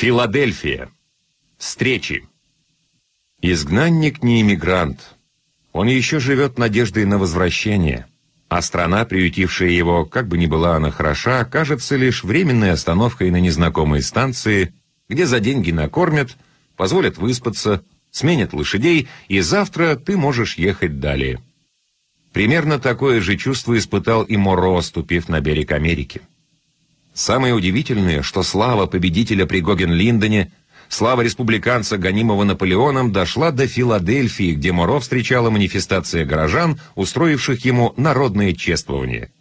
Филадельфия. Встречи. Изгнанник не иммигрант. Он еще живет надеждой на возвращение. А страна, приютившая его, как бы ни была она хороша, кажется лишь временной остановкой на незнакомой станции, где за деньги накормят, позволят выспаться, сменят лошадей, и завтра ты можешь ехать далее. Примерно такое же чувство испытал и Моро, ступив на берег Америки. Самое удивительное, что слава победителя при Гоген-Линдене, слава республиканца, гонимого Наполеоном, дошла до Филадельфии, где Моро встречала манифестация горожан, устроивших ему народное чествование.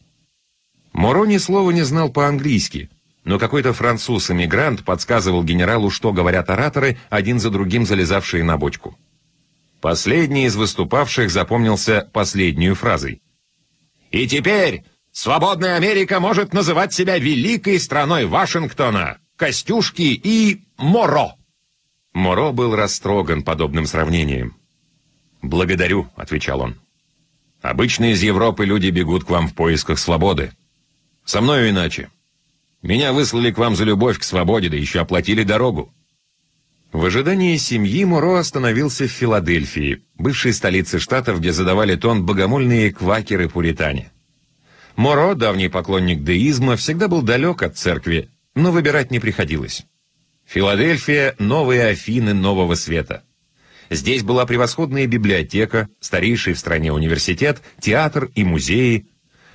Моро ни слова не знал по-английски, но какой-то француз-эмигрант подсказывал генералу, что говорят ораторы, один за другим залезавшие на бочку. Последний из выступавших запомнился последнюю фразой. «И теперь Свободная Америка может называть себя великой страной Вашингтона, Костюшки и Моро. Моро был растроган подобным сравнением. «Благодарю», — отвечал он. «Обычно из Европы люди бегут к вам в поисках свободы. Со мною иначе. Меня выслали к вам за любовь к свободе, да еще оплатили дорогу». В ожидании семьи Моро остановился в Филадельфии, бывшей столице штатов, где задавали тон богомольные квакеры-пуритане. Моро, давний поклонник деизма, всегда был далек от церкви, но выбирать не приходилось. Филадельфия – новые Афины нового света. Здесь была превосходная библиотека, старейший в стране университет, театр и музеи.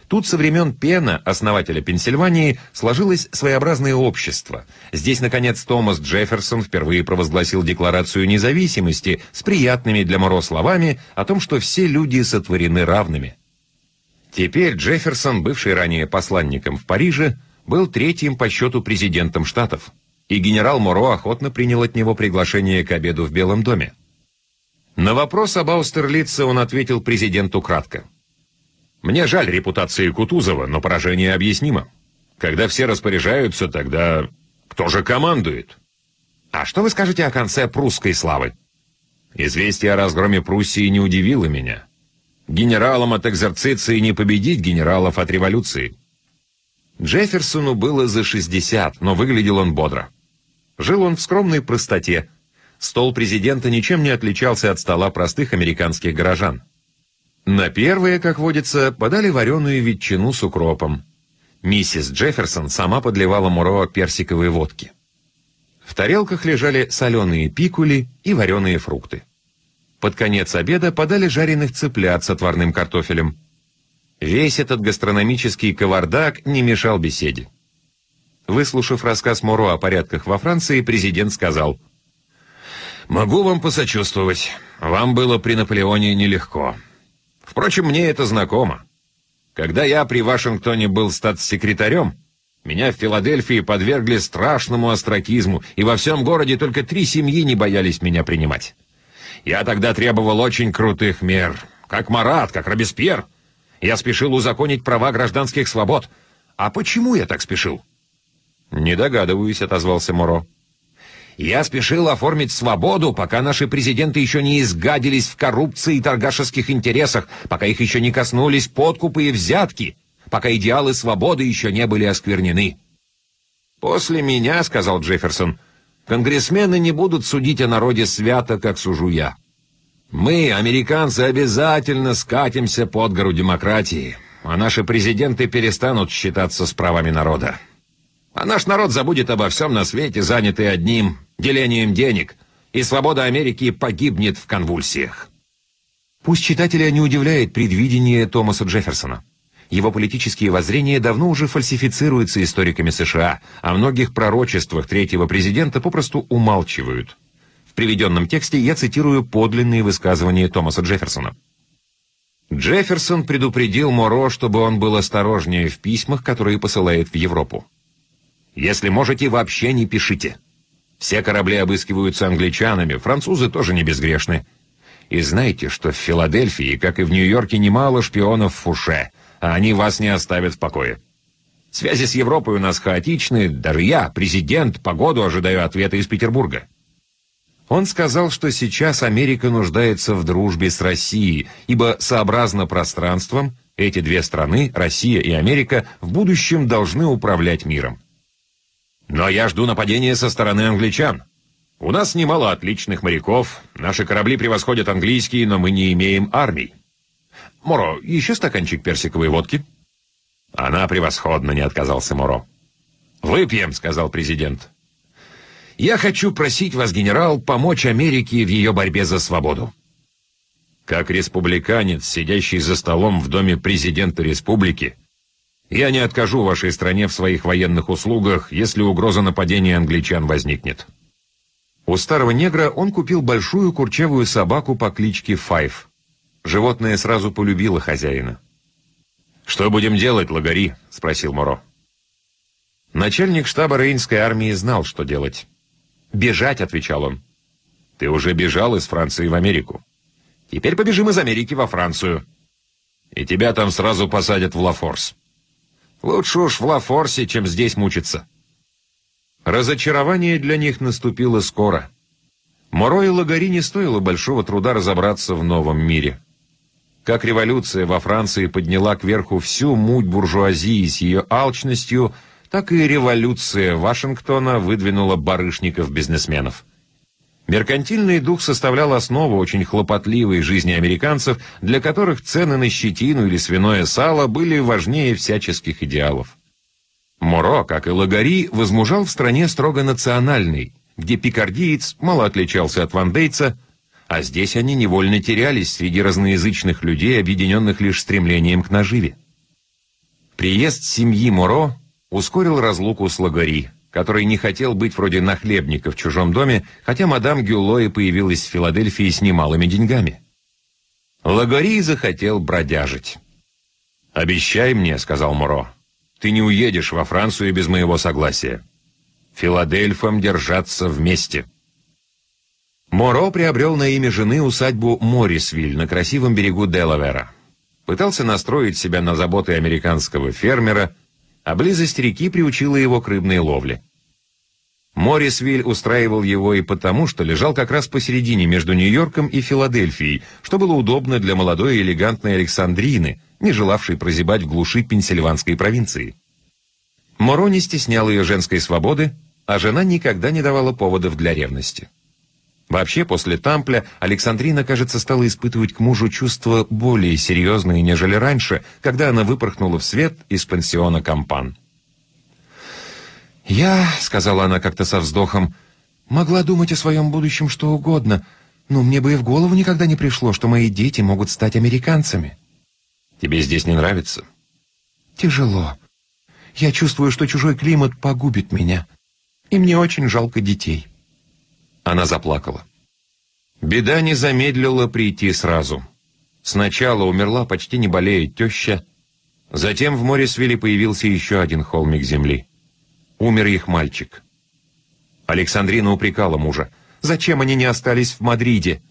Тут со времен Пена, основателя Пенсильвании, сложилось своеобразное общество. Здесь, наконец, Томас Джефферсон впервые провозгласил Декларацию независимости с приятными для Моро словами о том, что все люди сотворены равными – Теперь Джефферсон, бывший ранее посланником в Париже, был третьим по счету президентом Штатов, и генерал Моро охотно принял от него приглашение к обеду в Белом доме. На вопрос об Аустерлице он ответил президенту кратко. «Мне жаль репутации Кутузова, но поражение объяснимо. Когда все распоряжаются, тогда кто же командует?» «А что вы скажете о конце прусской славы?» «Известие о разгроме Пруссии не удивило меня». Генералам от экзорциции не победить генералов от революции. Джефферсону было за 60, но выглядел он бодро. Жил он в скромной простоте. Стол президента ничем не отличался от стола простых американских горожан. На первое, как водится, подали вареную ветчину с укропом. Миссис Джефферсон сама подливала Муро персиковые водки. В тарелках лежали соленые пикули и вареные фрукты. Под конец обеда подали жареных цыплят с отварным картофелем. Весь этот гастрономический кавардак не мешал беседе. Выслушав рассказ Моро о порядках во Франции, президент сказал, «Могу вам посочувствовать. Вам было при Наполеоне нелегко. Впрочем, мне это знакомо. Когда я при Вашингтоне был статс-секретарем, меня в Филадельфии подвергли страшному остракизму, и во всем городе только три семьи не боялись меня принимать. Я тогда требовал очень крутых мер. Как Марат, как Робеспьер. Я спешил узаконить права гражданских свобод. А почему я так спешил? «Не догадываюсь», — отозвался Моро. «Я спешил оформить свободу, пока наши президенты еще не изгадились в коррупции и торгашеских интересах, пока их еще не коснулись подкупы и взятки, пока идеалы свободы еще не были осквернены». «После меня», — сказал Джефферсон, — Конгрессмены не будут судить о народе свято, как сужу я. Мы, американцы, обязательно скатимся под гору демократии, а наши президенты перестанут считаться с правами народа. А наш народ забудет обо всем на свете, занятый одним – делением денег, и свобода Америки погибнет в конвульсиях. Пусть читателя не удивляет предвидение Томаса Джефферсона. Его политические воззрения давно уже фальсифицируются историками США, а многих пророчествах третьего президента попросту умалчивают. В приведенном тексте я цитирую подлинные высказывания Томаса Джефферсона. Джефферсон предупредил Моро, чтобы он был осторожнее в письмах, которые посылает в Европу. «Если можете, вообще не пишите. Все корабли обыскиваются англичанами, французы тоже не безгрешны. И знайте, что в Филадельфии, как и в Нью-Йорке, немало шпионов в Фуше — а они вас не оставят в покое. Связи с Европой у нас хаотичны, даже я, президент, погоду ожидаю ответа из Петербурга. Он сказал, что сейчас Америка нуждается в дружбе с Россией, ибо сообразно пространством эти две страны, Россия и Америка, в будущем должны управлять миром. Но я жду нападения со стороны англичан. У нас немало отличных моряков, наши корабли превосходят английские, но мы не имеем армий. Моро, еще стаканчик персиковой водки?» «Она превосходна», — не отказался Моро. «Выпьем», — сказал президент. «Я хочу просить вас, генерал, помочь Америке в ее борьбе за свободу». Как республиканец, сидящий за столом в доме президента республики, я не откажу вашей стране в своих военных услугах, если угроза нападения англичан возникнет. У старого негра он купил большую курчавую собаку по кличке Файв. Животное сразу полюбило хозяина. «Что будем делать, лагари?» — спросил Моро. Начальник штаба Рейнской армии знал, что делать. «Бежать», — отвечал он. «Ты уже бежал из Франции в Америку. Теперь побежим из Америки во Францию. И тебя там сразу посадят в Лафорс. Лучше уж в Лафорсе, чем здесь мучиться». Разочарование для них наступило скоро. Моро и Лагари не стоило большого труда разобраться в новом мире. Как революция во Франции подняла кверху всю муть буржуазии с ее алчностью, так и революция Вашингтона выдвинула барышников-бизнесменов. Меркантильный дух составлял основу очень хлопотливой жизни американцев, для которых цены на щетину или свиное сало были важнее всяческих идеалов. Моро, как и Лагари, возмужал в стране строго национальной, где пикардиец мало отличался от вандейца, а здесь они невольно терялись среди разноязычных людей, объединенных лишь стремлением к наживе. Приезд семьи Моро ускорил разлуку с Лагари, который не хотел быть вроде нахлебника в чужом доме, хотя мадам Гюлло появилась в Филадельфии с немалыми деньгами. Лагари захотел бродяжить. «Обещай мне», — сказал Моро, ты не уедешь во Францию без моего согласия. Филадельфам держаться вместе». Моро приобрел на имя жены усадьбу Моррисвиль на красивом берегу Делавера. Пытался настроить себя на заботы американского фермера, а близость реки приучила его к рыбной ловле. Моррисвиль устраивал его и потому, что лежал как раз посередине между Нью-Йорком и Филадельфией, что было удобно для молодой и элегантной Александрины, не желавшей прозябать в глуши пенсильванской провинции. Моро не стеснял ее женской свободы, а жена никогда не давала поводов для ревности. Вообще, после Тампля Александрина, кажется, стала испытывать к мужу чувства более серьезные, нежели раньше, когда она выпорхнула в свет из пансиона Кампан. «Я, — сказала она как-то со вздохом, — могла думать о своем будущем что угодно, но мне бы и в голову никогда не пришло, что мои дети могут стать американцами». Тебе здесь не нравится? Тяжело. Я чувствую, что чужой климат погубит меня. И мне очень жалко детей. Она заплакала. Беда не замедлила прийти сразу. Сначала умерла, почти не болея, теща. Затем в море свели появился еще один холмик земли. Умер их мальчик. Александрина упрекала мужа. «Зачем они не остались в Мадриде?»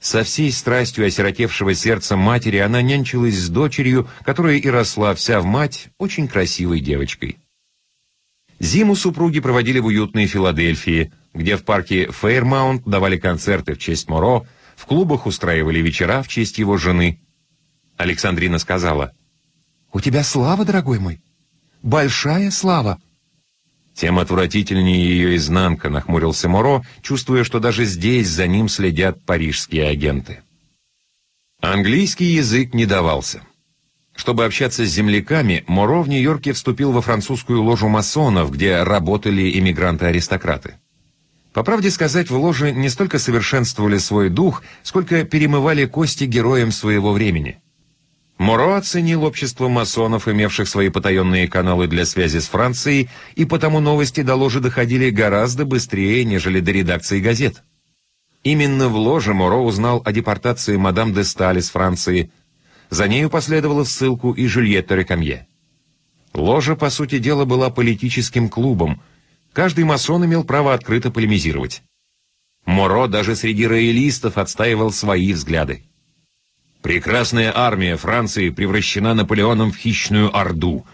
Со всей страстью осиротевшего сердца матери она нянчилась с дочерью, которая и росла вся в мать очень красивой девочкой. Зиму супруги проводили в уютной Филадельфии, где в парке Фейрмаунт давали концерты в честь Моро, в клубах устраивали вечера в честь его жены. Александрина сказала, «У тебя слава, дорогой мой, большая слава» тем отвратительнее ее изнанка, нахмурился Моро, чувствуя, что даже здесь за ним следят парижские агенты. Английский язык не давался. Чтобы общаться с земляками, Моро в Нью-Йорке вступил во французскую ложу масонов, где работали иммигранты-аристократы. По правде сказать, в ложе не столько совершенствовали свой дух, сколько перемывали кости героям своего времени – Моро оценил общество масонов, имевших свои потаенные каналы для связи с Францией, и потому новости до ложи доходили гораздо быстрее, нежели до редакции газет. Именно в ложе Моро узнал о депортации мадам де Сталь из Франции. За нею последовала ссылку и Жюльетта Рекамье. Ложа, по сути дела, была политическим клубом. Каждый масон имел право открыто полемизировать. Моро даже среди роялистов отстаивал свои взгляды. Прекрасная армия Франции превращена Наполеоном в хищную орду.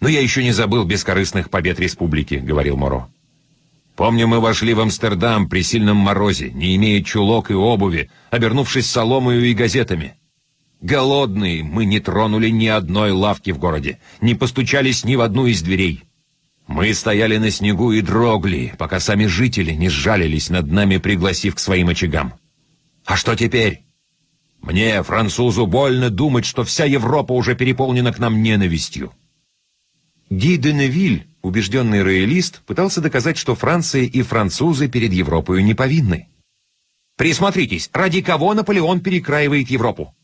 Но я еще не забыл бескорыстных побед республики, говорил Моро. Помню, мы вошли в Амстердам при сильном морозе, не имея чулок и обуви, обернувшись соломою и газетами. Голодные, мы не тронули ни одной лавки в городе, не постучались ни в одну из дверей. Мы стояли на снегу и дрогли, пока сами жители не сжалились над нами, пригласив к своим очагам. А что теперь? Мне, французу, больно думать, что вся Европа уже переполнена к нам ненавистью. Ги де Невиль, убежденный роялист, пытался доказать, что Франция и французы перед Европой не повинны. Присмотритесь, ради кого Наполеон перекраивает Европу?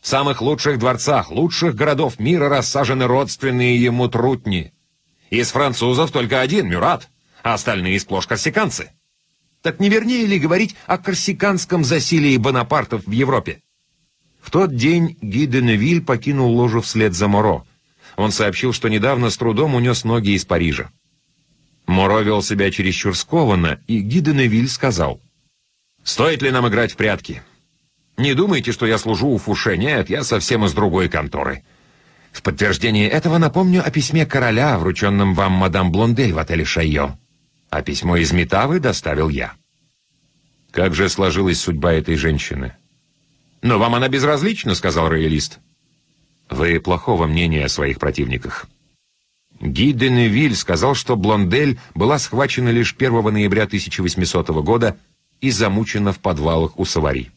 В самых лучших дворцах, лучших городов мира рассажены родственные ему трутни. Из французов только один, Мюрат, а остальные сплошь корсиканцы. Так не вернее ли говорить о корсиканском засилии Бонапартов в Европе? В тот день Ги де Невиль покинул ложу вслед за Моро. Он сообщил, что недавно с трудом унес ноги из Парижа. Моро вел себя чересчур скованно, и Ги де Невиль сказал, «Стоит ли нам играть в прятки? Не думайте, что я служу у Фуше, нет, я совсем из другой конторы. В подтверждение этого напомню о письме короля, врученном вам мадам Блондель в отеле Шайо. А письмо из Метавы доставил я. Как же сложилась судьба этой женщины? «Но вам она безразлична», — сказал роялист. «Вы плохого мнения о своих противниках». Ги де Невиль сказал, что Блондель была схвачена лишь 1 ноября 1800 года и замучена в подвалах у Савари.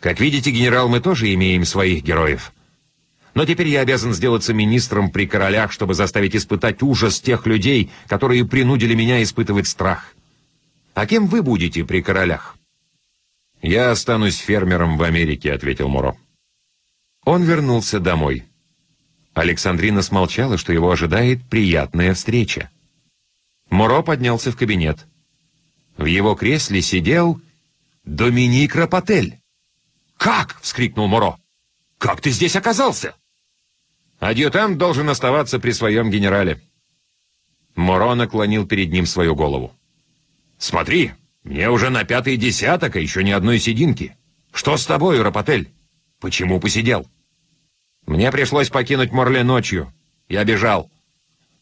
Как видите, генерал, мы тоже имеем своих героев. Но теперь я обязан сделаться министром при королях, чтобы заставить испытать ужас тех людей, которые принудили меня испытывать страх. А кем вы будете при королях? «Я останусь фермером в Америке», — ответил Муро. Он вернулся домой. Александрина смолчала, что его ожидает приятная встреча. Муро поднялся в кабинет. В его кресле сидел Доминик Рапотель. «Как?» — вскрикнул Муро. «Как ты здесь оказался?» Адъютант должен оставаться при своем генерале. Моро наклонил перед ним свою голову. «Смотри, мне уже на пятый десяток, а еще ни одной сединки. Что с тобой, Рапотель? Почему посидел?» «Мне пришлось покинуть Морле ночью. Я бежал.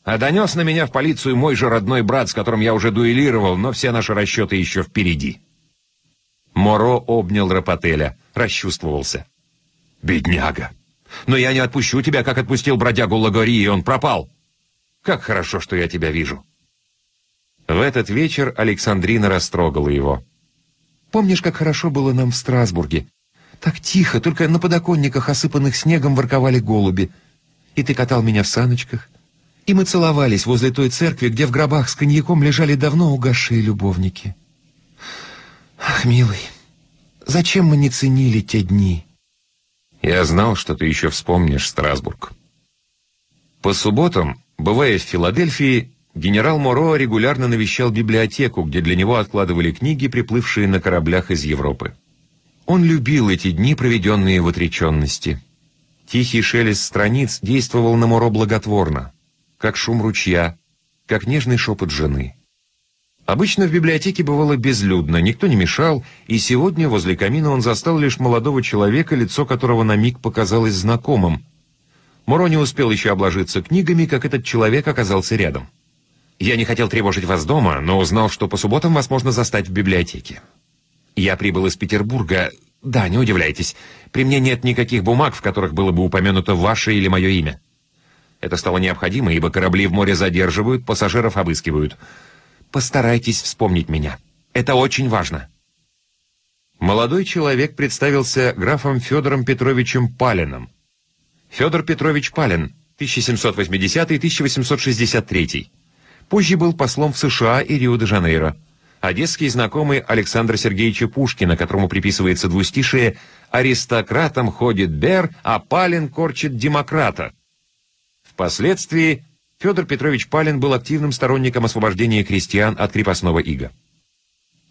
А донес на меня в полицию мой же родной брат, с которым я уже дуэлировал, но все наши расчеты еще впереди». Моро обнял Рапотеля, расчувствовался. «Бедняга! Но я не отпущу тебя, как отпустил бродягу Лагори, и он пропал. Как хорошо, что я тебя вижу». В этот вечер Александрина растрогала его. «Помнишь, как хорошо было нам в Страсбурге? Так тихо, только на подоконниках, осыпанных снегом, ворковали голуби. И ты катал меня в саночках. И мы целовались возле той церкви, где в гробах с коньяком лежали давно угасшие любовники. Ах, милый, зачем мы не ценили те дни?» Я знал, что ты еще вспомнишь Страсбург. По субботам, бывая в Филадельфии, генерал Моро регулярно навещал библиотеку, где для него откладывали книги, приплывшие на кораблях из Европы. Он любил эти дни, проведенные в отреченности. Тихий шелест страниц действовал на Моро благотворно, как шум ручья, как нежный шепот жены. Обычно в библиотеке бывало безлюдно, никто не мешал, и сегодня возле камина он застал лишь молодого человека, лицо которого на миг показалось знакомым. Моро не успел еще обложиться книгами, как этот человек оказался рядом. «Я не хотел тревожить вас дома, но узнал, что по субботам вас можно застать в библиотеке. Я прибыл из Петербурга. Да, не удивляйтесь, при мне нет никаких бумаг, в которых было бы упомянуто ваше или мое имя. Это стало необходимо, ибо корабли в море задерживают, пассажиров обыскивают». Постарайтесь вспомнить меня. Это очень важно». Молодой человек представился графом Федором Петровичем Палиным. Федор Петрович Палин, 1780-1863. Позже был послом в США и Рио-де-Жанейро. Одесский знакомый Александра Сергеевича Пушкина, которому приписывается двустишие «Аристократом ходит Бер, а Палин корчит демократа». Впоследствии Федор Петрович Палин был активным сторонником освобождения крестьян от крепостного ига.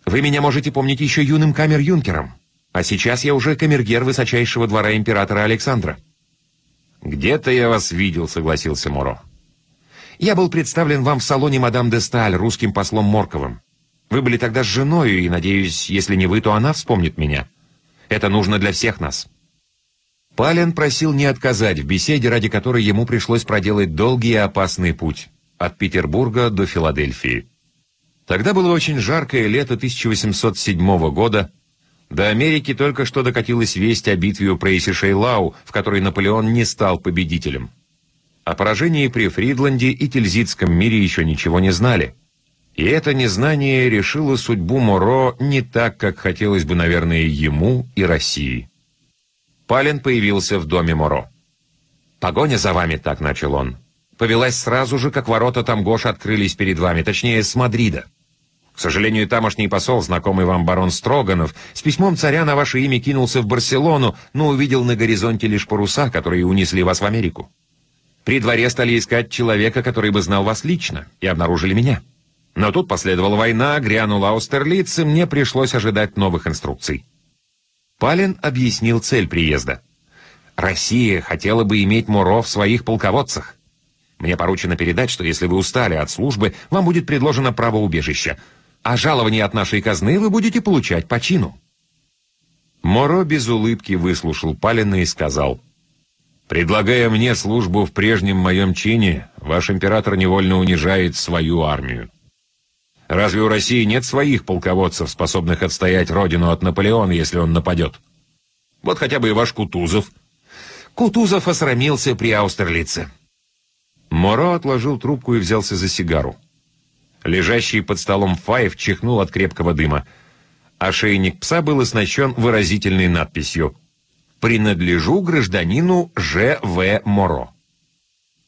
«Вы меня можете помнить еще юным камер-юнкером, а сейчас я уже камергер высочайшего двора императора Александра». «Где-то я вас видел», — согласился Моро. «Я был представлен вам в салоне мадам де Сталь русским послом Морковым. Вы были тогда с женой, и, надеюсь, если не вы, то она вспомнит меня. Это нужно для всех нас». Пален просил не отказать в беседе, ради которой ему пришлось проделать долгий и опасный путь от Петербурга до Филадельфии. Тогда было очень жаркое лето 1807 года. До Америки только что докатилась весть о битве у Прейси-Шейлау, в которой Наполеон не стал победителем. О поражении при Фридланде и Тильзитском мире еще ничего не знали. И это незнание решило судьбу Моро не так, как хотелось бы, наверное, ему и России. Палин появился в доме Моро. «Погоня за вами», — так начал он, — «повелась сразу же, как ворота Тамгош открылись перед вами, точнее, с Мадрида. К сожалению, тамошний посол, знакомый вам барон Строганов, с письмом царя на ваше имя кинулся в Барселону, но увидел на горизонте лишь паруса, которые унесли вас в Америку. При дворе стали искать человека, который бы знал вас лично, и обнаружили меня. Но тут последовала война, грянул Аустерлиц, и мне пришлось ожидать новых инструкций. Палин объяснил цель приезда. Россия хотела бы иметь Муро в своих полководцах. Мне поручено передать, что если вы устали от службы, вам будет предложено право убежища, а жалование от нашей казны вы будете получать по чину». Моро без улыбки выслушал Палина и сказал, «Предлагая мне службу в прежнем моем чине, ваш император невольно унижает свою армию. Разве у России нет своих полководцев, способных отстоять родину от Наполеона, если он нападет? Вот хотя бы и ваш Кутузов». Кутузов осрамился при Аустерлице. Моро отложил трубку и взялся за сигару. Лежащий под столом Фаев чихнул от крепкого дыма. Ошейник пса был оснащен выразительной надписью «Принадлежу гражданину Ж.В. Моро».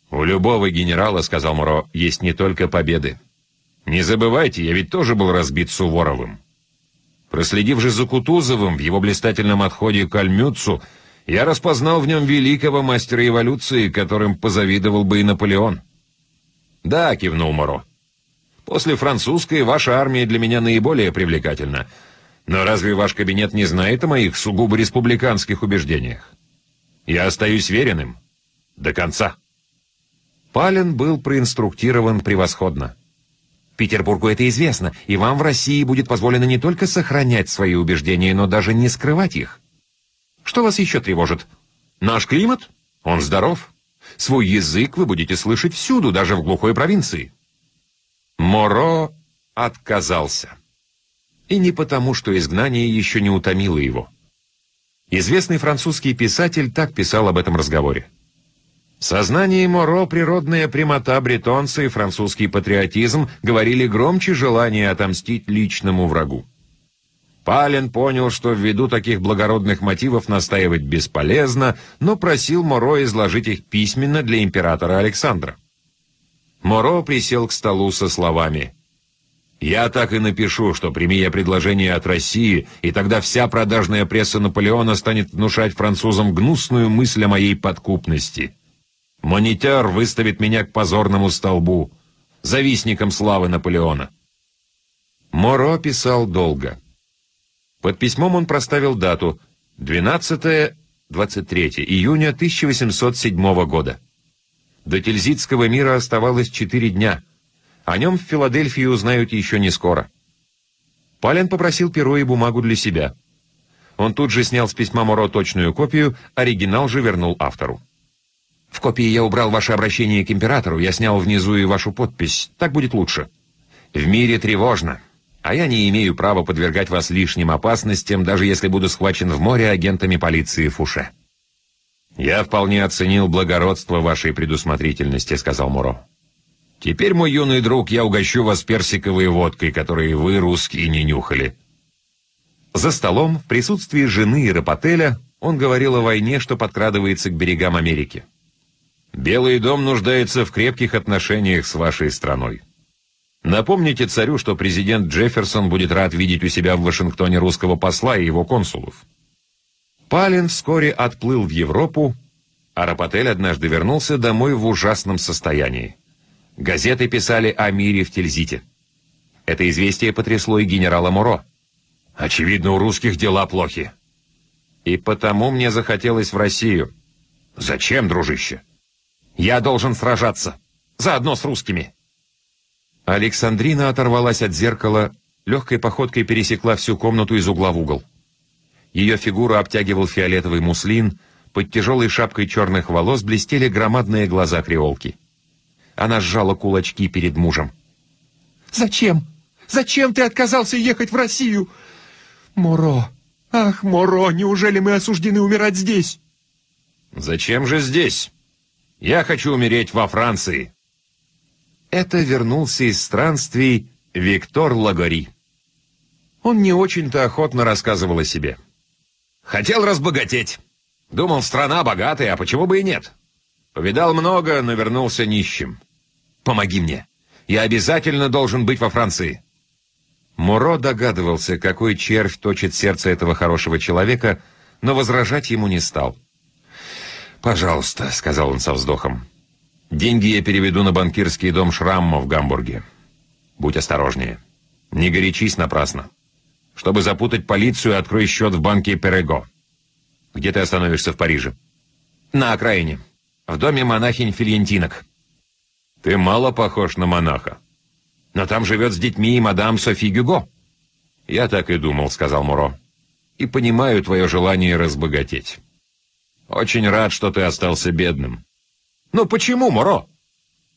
«У любого генерала, — сказал Моро, — есть не только победы. Не забывайте, я ведь тоже был разбит Суворовым. Проследив же за Кутузовым в его блистательном отходе к Альмюцу, я распознал в нем великого мастера эволюции, которым позавидовал бы и Наполеон». «Да», — кивнул Моро. После французской ваша армия для меня наиболее привлекательна. Но разве ваш кабинет не знает о моих сугубо республиканских убеждениях? Я остаюсь веренным. До конца. Палин был проинструктирован превосходно. Петербургу это известно, и вам в России будет позволено не только сохранять свои убеждения, но даже не скрывать их. Что вас еще тревожит? Наш климат? Он здоров. Свой язык вы будете слышать всюду, даже в глухой провинции. Моро отказался. И не потому, что изгнание еще не утомило его. Известный французский писатель так писал об этом разговоре. Сознание Моро, природная прямота бретонца и французский патриотизм говорили громче желания отомстить личному врагу. Пален понял, что ввиду таких благородных мотивов настаивать бесполезно, но просил Моро изложить их письменно для императора Александра. Моро присел к столу со словами «Я так и напишу, что прими я предложение от России, и тогда вся продажная пресса Наполеона станет внушать французам гнусную мысль о моей подкупности. Монитер выставит меня к позорному столбу, завистником славы Наполеона». Моро писал долго. Под письмом он проставил дату 12-23 июня 1807 года. До Тильзитского мира оставалось четыре дня. О нем в Филадельфии узнают еще не скоро. Пален попросил перо и бумагу для себя. Он тут же снял с письма Моро точную копию, оригинал же вернул автору. «В копии я убрал ваше обращение к императору, я снял внизу и вашу подпись. Так будет лучше. В мире тревожно, а я не имею права подвергать вас лишним опасностям, даже если буду схвачен в море агентами полиции Фуше». «Я вполне оценил благородство вашей предусмотрительности», — сказал Муро. «Теперь, мой юный друг, я угощу вас персиковой водкой, которой вы, русские, не нюхали». За столом, в присутствии жены и Рапотеля, он говорил о войне, что подкрадывается к берегам Америки. «Белый дом нуждается в крепких отношениях с вашей страной. Напомните царю, что президент Джефферсон будет рад видеть у себя в Вашингтоне русского посла и его консулов. Палин вскоре отплыл в Европу, а Рапотель однажды вернулся домой в ужасном состоянии. Газеты писали о мире в Тильзите. Это известие потрясло и генерала Муро. «Очевидно, у русских дела плохи». «И потому мне захотелось в Россию». «Зачем, дружище?» «Я должен сражаться. Заодно с русскими». Александрина оторвалась от зеркала, легкой походкой пересекла всю комнату из угла в угол. Ее фигуру обтягивал фиолетовый муслин, под тяжелой шапкой черных волос блестели громадные глаза креолки. Она сжала кулачки перед мужем. «Зачем? Зачем ты отказался ехать в Россию? Моро! Ах, Моро, неужели мы осуждены умирать здесь?» «Зачем же здесь? Я хочу умереть во Франции». Это вернулся из странствий Виктор Лагори. Он не очень-то охотно рассказывал о себе. «Хотел разбогатеть. Думал, страна богатая, а почему бы и нет? Повидал много, но вернулся нищим. Помоги мне. Я обязательно должен быть во Франции». Муро догадывался, какой червь точит сердце этого хорошего человека, но возражать ему не стал. «Пожалуйста», — сказал он со вздохом. «Деньги я переведу на банкирский дом Шрамма в Гамбурге. Будь осторожнее. Не горячись напрасно. Чтобы запутать полицию, открой счет в банке Перего. Где ты остановишься в Париже? На окраине. В доме монахинь Фильентинок. Ты мало похож на монаха. Но там живет с детьми и мадам Софи Гюго. Я так и думал, сказал Муро. И понимаю твое желание разбогатеть. Очень рад, что ты остался бедным. Ну почему, Муро?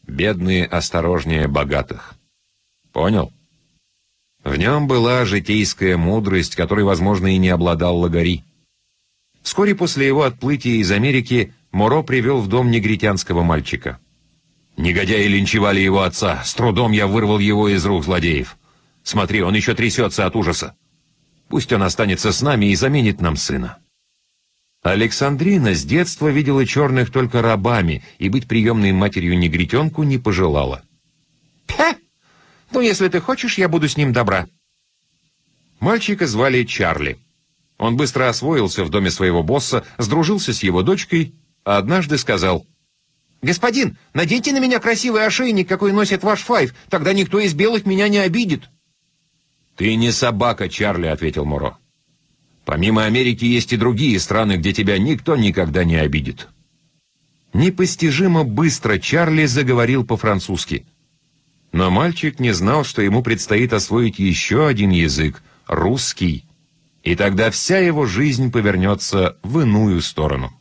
Бедные осторожнее богатых. Понял? В нем была житейская мудрость, которой, возможно, и не обладал Лагари. Вскоре после его отплытия из Америки Моро привел в дом негритянского мальчика. Негодяи линчевали его отца. С трудом я вырвал его из рук злодеев. Смотри, он еще трясется от ужаса. Пусть он останется с нами и заменит нам сына. Александрина с детства видела черных только рабами и быть приемной матерью негритенку не пожелала. «Пе! Ну, если ты хочешь, я буду с ним добра». Мальчика звали Чарли. Он быстро освоился в доме своего босса, сдружился с его дочкой, а однажды сказал, «Господин, наденьте на меня красивый ошейник, какой носит ваш Файв, тогда никто из белых меня не обидит». «Ты не собака, Чарли», — ответил Моро. «Помимо Америки есть и другие страны, где тебя никто никогда не обидит». Непостижимо быстро Чарли заговорил по-французски — но мальчик не знал, что ему предстоит освоить еще один язык — русский. И тогда вся его жизнь повернется в иную сторону.